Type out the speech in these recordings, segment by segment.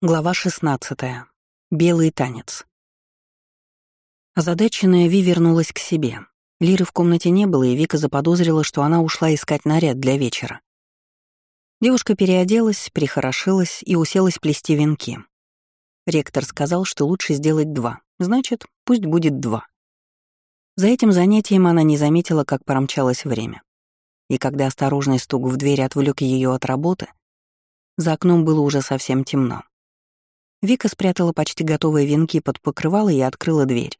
Глава 16. Белый танец. Озадаченная Ви вернулась к себе. Лиры в комнате не было, и Вика заподозрила, что она ушла искать наряд для вечера. Девушка переоделась, прихорошилась и уселась плести венки. Ректор сказал, что лучше сделать два, значит, пусть будет два. За этим занятием она не заметила, как промчалось время. И когда осторожный стук в дверь отвлек ее от работы, за окном было уже совсем темно. Вика спрятала почти готовые венки под покрывало и открыла дверь.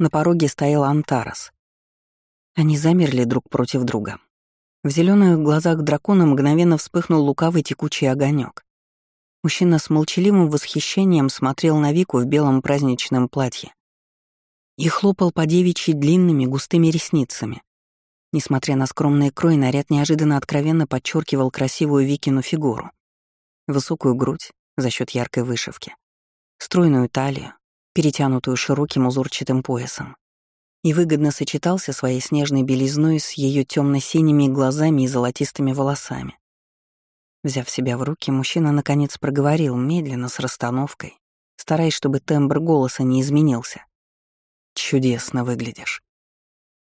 На пороге стоял Антарас. Они замерли друг против друга. В зеленых глазах дракона мгновенно вспыхнул лукавый текучий огонек. Мужчина с молчаливым восхищением смотрел на Вику в белом праздничном платье и хлопал по девичьи длинными густыми ресницами. Несмотря на скромный крой, наряд неожиданно откровенно подчеркивал красивую Викину фигуру. Высокую грудь, за счет яркой вышивки, стройную талию, перетянутую широким узорчатым поясом, и выгодно сочетался своей снежной белизной с ее темно-синими глазами и золотистыми волосами. Взяв себя в руки, мужчина наконец проговорил медленно, с расстановкой, стараясь, чтобы тембр голоса не изменился. «Чудесно выглядишь».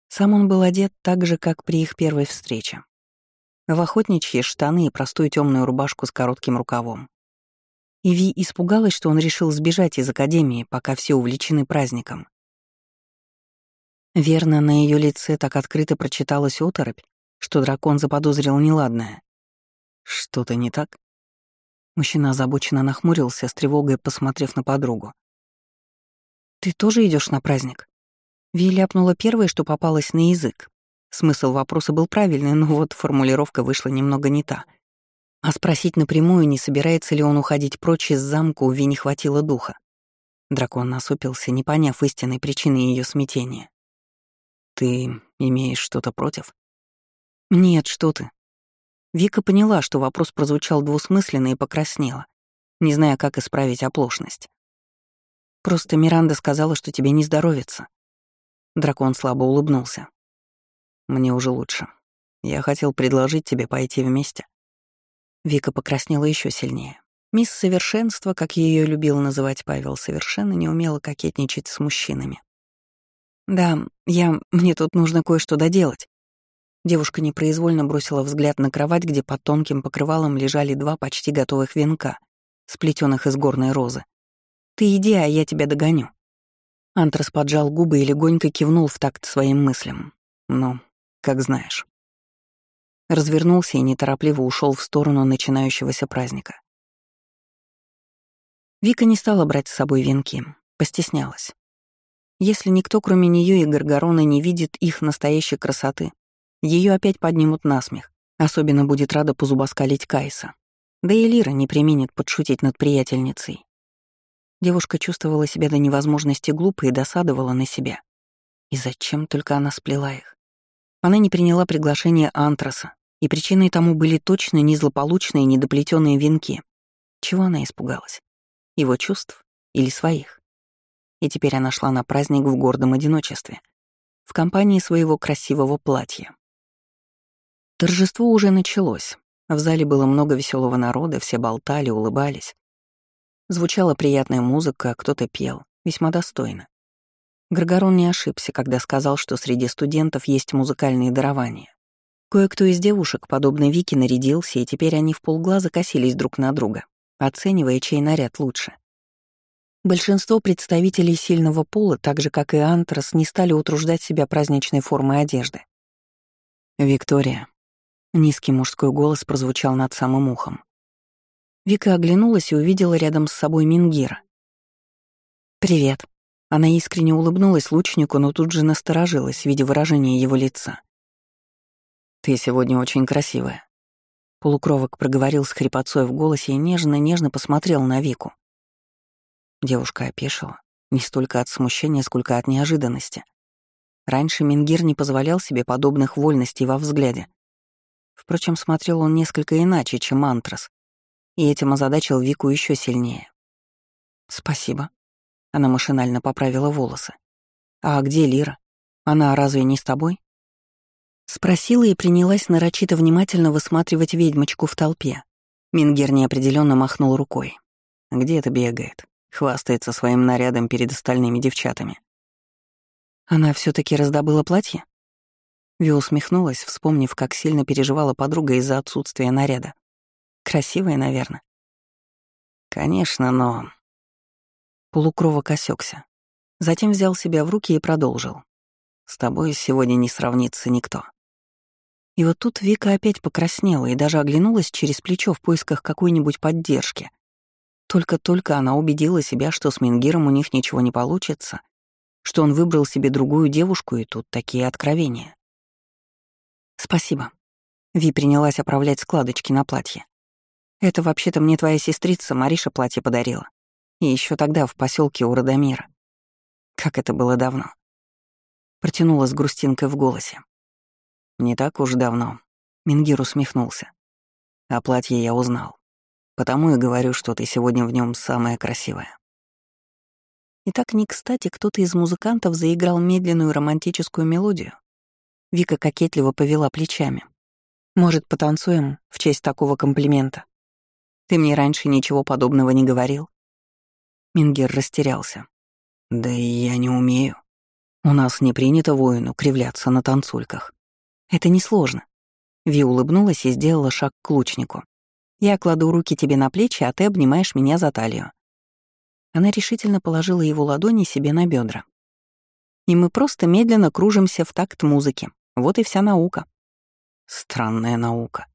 Сам он был одет так же, как при их первой встрече. В охотничьи штаны и простую темную рубашку с коротким рукавом. И Ви испугалась, что он решил сбежать из академии, пока все увлечены праздником. Верно, на ее лице так открыто прочиталась оторопь, что дракон заподозрил неладное. Что-то не так? Мужчина озабоченно нахмурился, с тревогой посмотрев на подругу. «Ты тоже идешь на праздник?» Ви ляпнула первое, что попалось на язык. Смысл вопроса был правильный, но вот формулировка вышла немного не та — а спросить напрямую, не собирается ли он уходить прочь из замка, у Ви не хватило духа. Дракон насупился, не поняв истинной причины ее смятения. «Ты имеешь что-то против?» «Нет, что ты». Вика поняла, что вопрос прозвучал двусмысленно и покраснела, не зная, как исправить оплошность. «Просто Миранда сказала, что тебе не здоровится». Дракон слабо улыбнулся. «Мне уже лучше. Я хотел предложить тебе пойти вместе». Вика покраснела еще сильнее. Мисс Совершенство, как ее любил называть Павел, совершенно не умела кокетничать с мужчинами. «Да, я... мне тут нужно кое-что доделать». Девушка непроизвольно бросила взгляд на кровать, где под тонким покрывалом лежали два почти готовых венка, сплетенных из горной розы. «Ты иди, а я тебя догоню». Антрас поджал губы и легонько кивнул в такт своим мыслям. «Ну, как знаешь» развернулся и неторопливо ушел в сторону начинающегося праздника. Вика не стала брать с собой венки, постеснялась. Если никто, кроме нее и Гаргорона, не видит их настоящей красоты, ее опять поднимут на смех. Особенно будет рада позубоскалить Кайса. Да и Лира не применит подшутить над приятельницей. Девушка чувствовала себя до невозможности глупо и досадовала на себя. И зачем только она сплела их? Она не приняла приглашение Антраса, и причиной тому были точно не злополучные недоплетенные венки. Чего она испугалась? Его чувств или своих? И теперь она шла на праздник в гордом одиночестве, в компании своего красивого платья. Торжество уже началось. В зале было много веселого народа, все болтали, улыбались. Звучала приятная музыка, кто-то пел, весьма достойно. Гаргорон не ошибся, когда сказал, что среди студентов есть музыкальные дарования. Кое-кто из девушек, подобно Вике, нарядился, и теперь они в полглаза косились друг на друга, оценивая, чей наряд лучше. Большинство представителей сильного пола, так же как и Антрас, не стали утруждать себя праздничной формой одежды. «Виктория», — низкий мужской голос прозвучал над самым ухом. Вика оглянулась и увидела рядом с собой Мингира. «Привет», она искренне улыбнулась лучнику, но тут же насторожилась, видя выражение его лица. «Ты сегодня очень красивая», — полукровок проговорил с хрипотцой в голосе и нежно-нежно посмотрел на Вику. Девушка опешила, не столько от смущения, сколько от неожиданности. Раньше Мингир не позволял себе подобных вольностей во взгляде. Впрочем, смотрел он несколько иначе, чем Антрас, и этим озадачил Вику еще сильнее. «Спасибо», она машинально поправила волосы. «А где Лира? Она разве не с тобой?» Спросила и принялась нарочито внимательно высматривать ведьмочку в толпе. Мингер неопределенно махнул рукой. Где это бегает? Хвастается своим нарядом перед остальными девчатами. Она все таки раздобыла платье? Ви усмехнулась, вспомнив, как сильно переживала подруга из-за отсутствия наряда. Красивая, наверное. Конечно, но... Полукровок осекся. Затем взял себя в руки и продолжил. С тобой сегодня не сравнится никто. И вот тут Вика опять покраснела и даже оглянулась через плечо в поисках какой-нибудь поддержки. Только-только она убедила себя, что с Мингиром у них ничего не получится, что он выбрал себе другую девушку, и тут такие откровения. «Спасибо». Ви принялась оправлять складочки на платье. «Это вообще-то мне твоя сестрица Мариша платье подарила. И еще тогда в поселке у Радомира. Как это было давно». Протянула с грустинкой в голосе. «Не так уж давно», — Мингир усмехнулся. «О платье я узнал. Потому и говорю, что ты сегодня в нем самая красивая». И так не кстати кто-то из музыкантов заиграл медленную романтическую мелодию. Вика кокетливо повела плечами. «Может, потанцуем в честь такого комплимента? Ты мне раньше ничего подобного не говорил?» Мингер растерялся. «Да и я не умею. У нас не принято воину кривляться на танцульках. Это несложно». Ви улыбнулась и сделала шаг к лучнику. «Я кладу руки тебе на плечи, а ты обнимаешь меня за талию». Она решительно положила его ладони себе на бедра. И мы просто медленно кружимся в такт музыки. Вот и вся наука. Странная наука.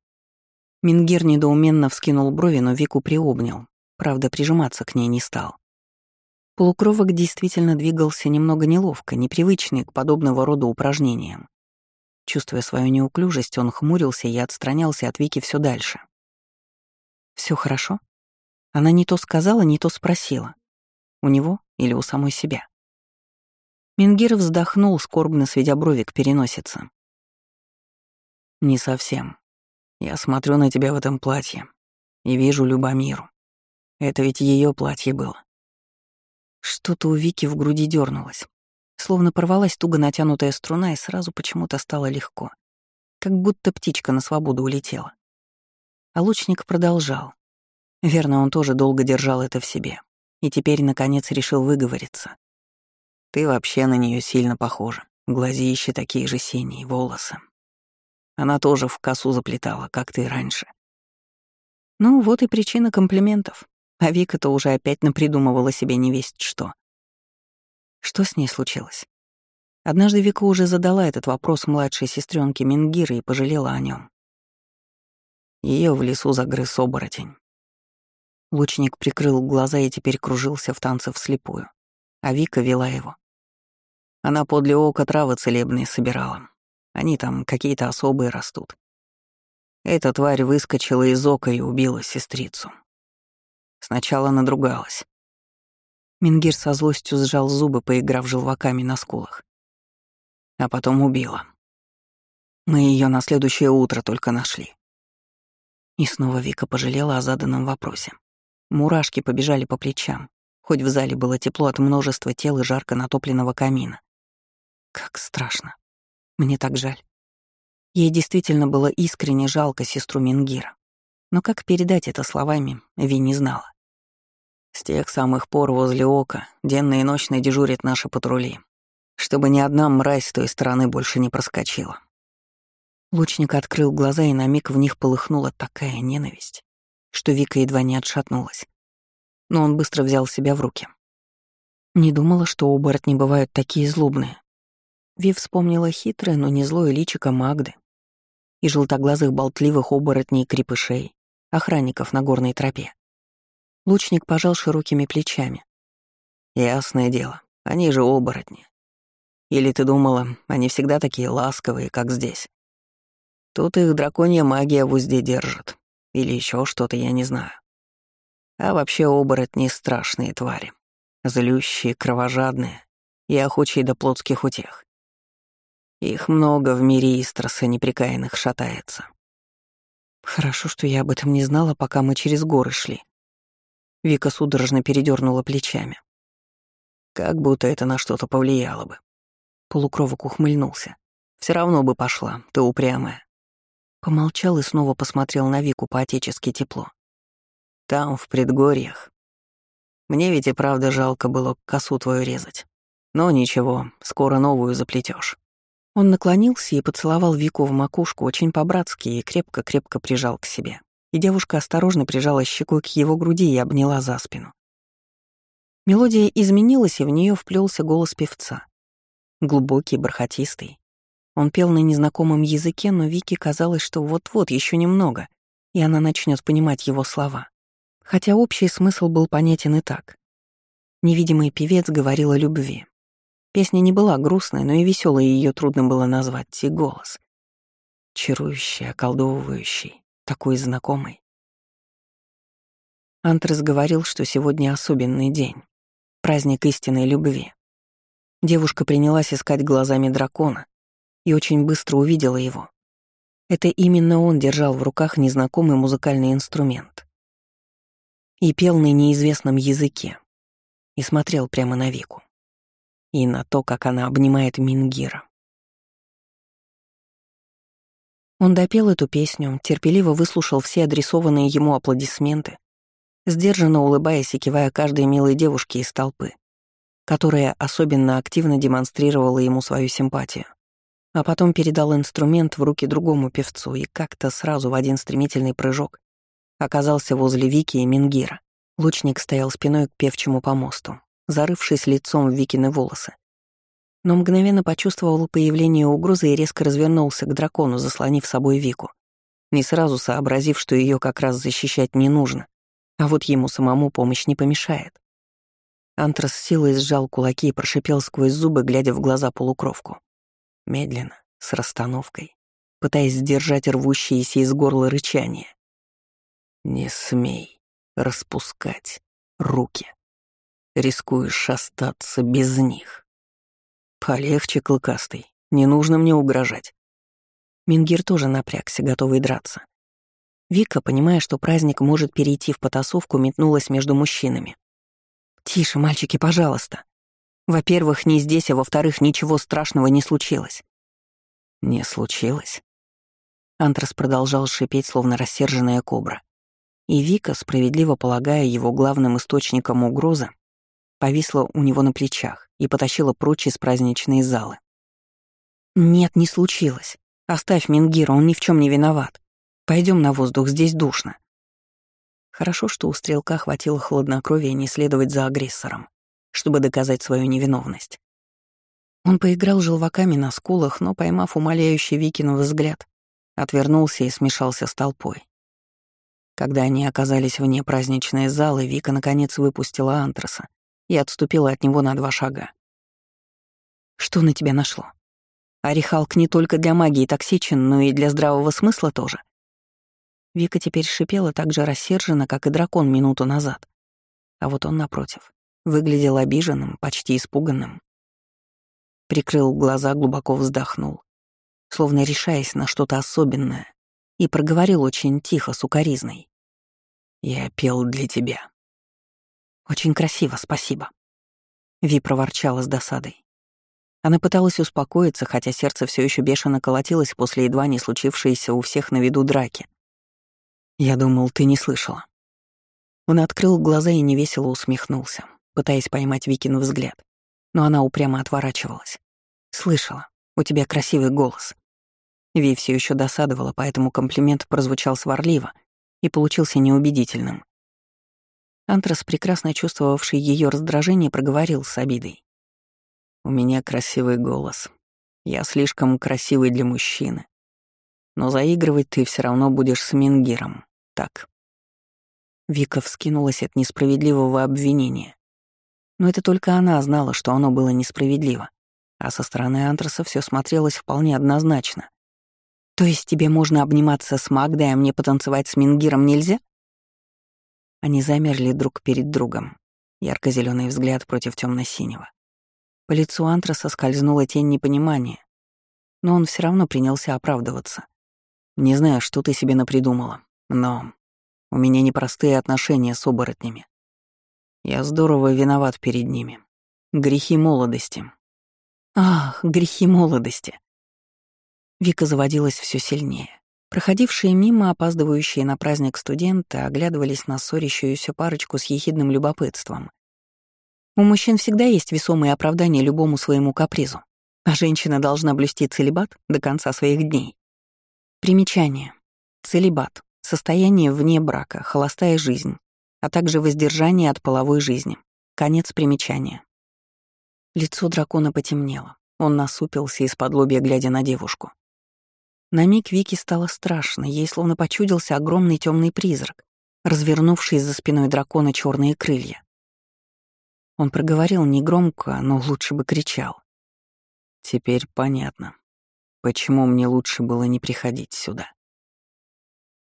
Мингир недоуменно вскинул брови, но Вику приобнял. Правда, прижиматься к ней не стал. Полукровок действительно двигался немного неловко, непривычный к подобного рода упражнениям. Чувствуя свою неуклюжесть, он хмурился и отстранялся от Вики все дальше. Все хорошо?» Она не то сказала, не то спросила. У него или у самой себя? Мингир вздохнул, скорбно сведя брови к переносице. «Не совсем. Я смотрю на тебя в этом платье и вижу Любомиру. Это ведь ее платье было». Что-то у Вики в груди дернулось. Словно порвалась туго натянутая струна, и сразу почему-то стало легко. Как будто птичка на свободу улетела. А лучник продолжал. Верно, он тоже долго держал это в себе. И теперь, наконец, решил выговориться. Ты вообще на нее сильно похожа. Глазища такие же синие, волосы. Она тоже в косу заплетала, как ты раньше. Ну, вот и причина комплиментов. А Вика-то уже опять напридумывала себе невесть что. Что с ней случилось? Однажды Вика уже задала этот вопрос младшей сестренке Мингиры и пожалела о нем. Ее в лесу загрыз оборотень. Лучник прикрыл глаза и теперь кружился в танце вслепую, а Вика вела его. Она подле ока травы целебные собирала. Они там какие-то особые растут. Эта тварь выскочила из ока и убила сестрицу. Сначала надругалась, Мингир со злостью сжал зубы, поиграв желваками на скулах. А потом убила. Мы ее на следующее утро только нашли. И снова Вика пожалела о заданном вопросе. Мурашки побежали по плечам, хоть в зале было тепло от множества тел и жарко натопленного камина. Как страшно. Мне так жаль. Ей действительно было искренне жалко сестру Мингира. Но как передать это словами, Ви не знала. С тех самых пор возле ока денно и ночно дежурят наши патрули, чтобы ни одна мразь с той стороны больше не проскочила. Лучник открыл глаза, и на миг в них полыхнула такая ненависть, что Вика едва не отшатнулась. Но он быстро взял себя в руки. Не думала, что оборотни бывают такие злобные. Ви вспомнила хитрое, но не злое личико Магды и желтоглазых болтливых оборотней-крепышей, охранников на горной тропе. Лучник пожал широкими плечами. «Ясное дело, они же оборотни. Или ты думала, они всегда такие ласковые, как здесь? Тут их драконья магия в узде держит. Или еще что-то, я не знаю. А вообще оборотни — страшные твари. Злющие, кровожадные и охочие до плотских утех. Их много в мире Истроса неприкаянных шатается. Хорошо, что я об этом не знала, пока мы через горы шли. Вика судорожно передернула плечами. Как будто это на что-то повлияло бы. Полукровок ухмыльнулся. Все равно бы пошла, ты упрямая. Помолчал и снова посмотрел на Вику по-отечески тепло. Там, в предгорьях, Мне ведь и правда жалко было косу твою резать. Но ничего, скоро новую заплетешь. Он наклонился и поцеловал Вику в макушку очень по-братски и крепко-крепко прижал к себе. И девушка осторожно прижала щекой к его груди и обняла за спину. Мелодия изменилась, и в нее вплелся голос певца. Глубокий, бархатистый. Он пел на незнакомом языке, но Вике казалось, что вот-вот еще немного, и она начнет понимать его слова. Хотя общий смысл был понятен и так. Невидимый певец говорил о любви, Песня не была грустной, но и веселой ее трудно было назвать, и голос. Чарующий, околдовывающий, такой знакомый. Антрес говорил, что сегодня особенный день, праздник истинной любви. Девушка принялась искать глазами дракона и очень быстро увидела его. Это именно он держал в руках незнакомый музыкальный инструмент. И пел на неизвестном языке, и смотрел прямо на Вику и на то, как она обнимает Мингира. Он допел эту песню, терпеливо выслушал все адресованные ему аплодисменты, сдержанно улыбаясь и кивая каждой милой девушке из толпы, которая особенно активно демонстрировала ему свою симпатию. А потом передал инструмент в руки другому певцу и как-то сразу в один стремительный прыжок оказался возле Вики и Мингира. Лучник стоял спиной к певчему помосту, зарывшись лицом в Викины волосы. Но мгновенно почувствовал появление угрозы и резко развернулся к дракону, заслонив собой Вику, не сразу сообразив, что ее как раз защищать не нужно, а вот ему самому помощь не помешает. Антрас силой сжал кулаки и прошипел сквозь зубы, глядя в глаза полукровку. Медленно, с расстановкой, пытаясь сдержать рвущиеся из горла рычание. «Не смей распускать руки» рискуешь остаться без них. Полегче, клыкастый, не нужно мне угрожать. Мингир тоже напрягся, готовый драться. Вика, понимая, что праздник может перейти в потасовку, метнулась между мужчинами. «Тише, мальчики, пожалуйста. Во-первых, не здесь, а во-вторых, ничего страшного не случилось». «Не случилось?» Антрас продолжал шипеть, словно рассерженная кобра. И Вика, справедливо полагая его главным источником угрозы, повисла у него на плечах и потащила прочь из праздничной залы. «Нет, не случилось. Оставь Мингира, он ни в чем не виноват. Пойдем на воздух, здесь душно». Хорошо, что у стрелка хватило хладнокровия не следовать за агрессором, чтобы доказать свою невиновность. Он поиграл желваками на скулах, но, поймав умоляющий Викинов взгляд, отвернулся и смешался с толпой. Когда они оказались вне праздничной залы, Вика наконец выпустила антраса и отступила от него на два шага. «Что на тебя нашло? Орехалк не только для магии токсичен, но и для здравого смысла тоже». Вика теперь шипела так же рассерженно, как и дракон минуту назад. А вот он, напротив, выглядел обиженным, почти испуганным. Прикрыл глаза, глубоко вздохнул, словно решаясь на что-то особенное, и проговорил очень тихо, сукоризной. «Я пел для тебя». «Очень красиво, спасибо», — Ви проворчала с досадой. Она пыталась успокоиться, хотя сердце все еще бешено колотилось после едва не случившейся у всех на виду драки. «Я думал, ты не слышала». Он открыл глаза и невесело усмехнулся, пытаясь поймать Викин взгляд, но она упрямо отворачивалась. «Слышала, у тебя красивый голос». Ви все еще досадовала, поэтому комплимент прозвучал сварливо и получился неубедительным. Антрас, прекрасно чувствовавший ее раздражение, проговорил с обидой. «У меня красивый голос. Я слишком красивый для мужчины. Но заигрывать ты все равно будешь с Мингиром, так?» Вика вскинулась от несправедливого обвинения. Но это только она знала, что оно было несправедливо, а со стороны Антраса все смотрелось вполне однозначно. «То есть тебе можно обниматься с Магдой, а мне потанцевать с Мингиром нельзя?» Они замерли друг перед другом. ярко зеленый взгляд против темно синего По лицу Антраса скользнула тень непонимания, но он все равно принялся оправдываться. «Не знаю, что ты себе напридумала, но у меня непростые отношения с оборотнями. Я здорово виноват перед ними. Грехи молодости». «Ах, грехи молодости!» Вика заводилась все сильнее. Проходившие мимо, опаздывающие на праздник студенты, оглядывались на ссорящуюся парочку с ехидным любопытством. У мужчин всегда есть весомые оправдания любому своему капризу, а женщина должна блюсти целебат до конца своих дней. Примечание. Целебат — состояние вне брака, холостая жизнь, а также воздержание от половой жизни. Конец примечания. Лицо дракона потемнело. Он насупился из-под лобья, глядя на девушку. На миг Вики стало страшно, ей словно почудился огромный темный призрак, развернувший за спиной дракона черные крылья. Он проговорил негромко, но лучше бы кричал. «Теперь понятно, почему мне лучше было не приходить сюда».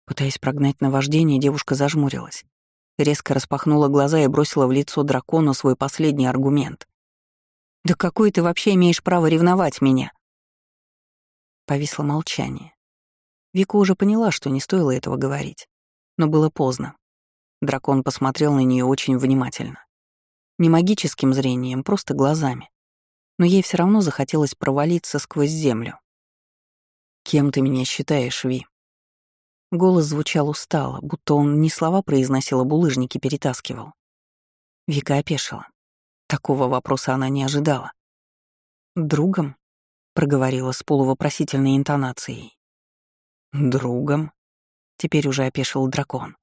Пытаясь прогнать наваждение, девушка зажмурилась. Резко распахнула глаза и бросила в лицо дракону свой последний аргумент. «Да какой ты вообще имеешь право ревновать меня?» Повисло молчание. Вика уже поняла, что не стоило этого говорить. Но было поздно. Дракон посмотрел на нее очень внимательно. Не магическим зрением, просто глазами. Но ей все равно захотелось провалиться сквозь землю. «Кем ты меня считаешь, Ви?» Голос звучал устало, будто он не слова произносил, а булыжники перетаскивал. Вика опешила. Такого вопроса она не ожидала. «Другом?» — проговорила с полувопросительной интонацией. «Другом?» — теперь уже опешил дракон.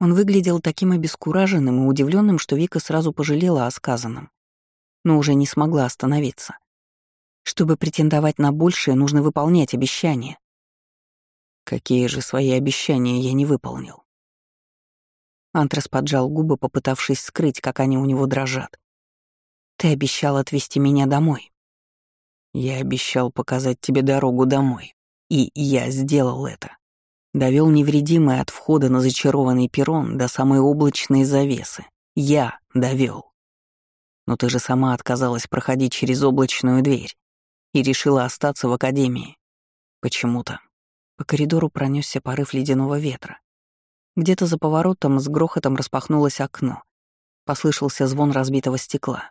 Он выглядел таким обескураженным и удивленным, что Вика сразу пожалела о сказанном, но уже не смогла остановиться. Чтобы претендовать на большее, нужно выполнять обещания. Какие же свои обещания я не выполнил? Антрас поджал губы, попытавшись скрыть, как они у него дрожат. «Ты обещал отвезти меня домой». «Я обещал показать тебе дорогу домой, и я сделал это. Довел невредимый от входа на зачарованный перрон до самой облачной завесы. Я довел. Но ты же сама отказалась проходить через облачную дверь и решила остаться в академии. Почему-то. По коридору пронесся порыв ледяного ветра, где-то за поворотом с грохотом распахнулось окно. Послышался звон разбитого стекла.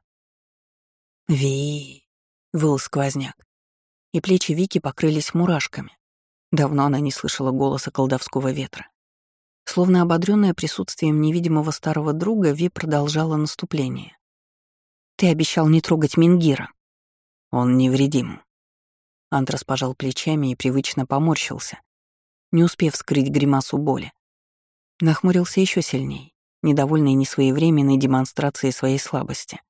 «Ви!» — выл сквозняк. И плечи Вики покрылись мурашками. Давно она не слышала голоса колдовского ветра. Словно ободрённая присутствием невидимого старого друга, Ви продолжала наступление. «Ты обещал не трогать Мингира». «Он невредим». Антрас пожал плечами и привычно поморщился, не успев скрыть гримасу боли. Нахмурился еще сильней, недовольный несвоевременной демонстрацией своей слабости.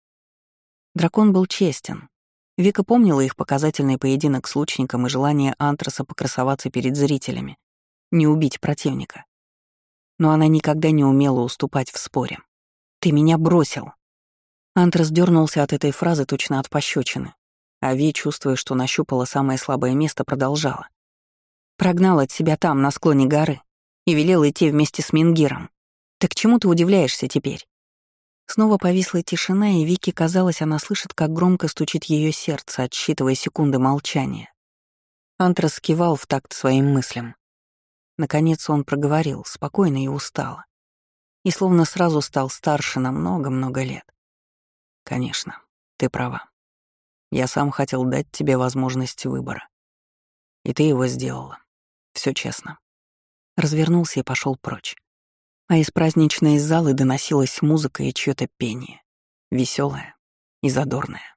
Дракон был честен. Вика помнила их показательный поединок с лучником и желание Антраса покрасоваться перед зрителями, не убить противника. Но она никогда не умела уступать в споре. «Ты меня бросил!» Антрас дернулся от этой фразы точно от пощечины, а Ви, чувствуя, что нащупала самое слабое место, продолжала. Прогнал от себя там, на склоне горы и велел идти вместе с Мингиром. Так чему ты удивляешься теперь? Снова повисла тишина, и Вике казалось, она слышит, как громко стучит ее сердце, отсчитывая секунды молчания. Антрас скивал в такт своим мыслям. Наконец он проговорил, спокойно и устало. И словно сразу стал старше на много-много лет. Конечно, ты права. Я сам хотел дать тебе возможность выбора. И ты его сделала. Все честно развернулся и пошел прочь. А из праздничной залы доносилась музыка и чьё-то пение, веселое и задорное.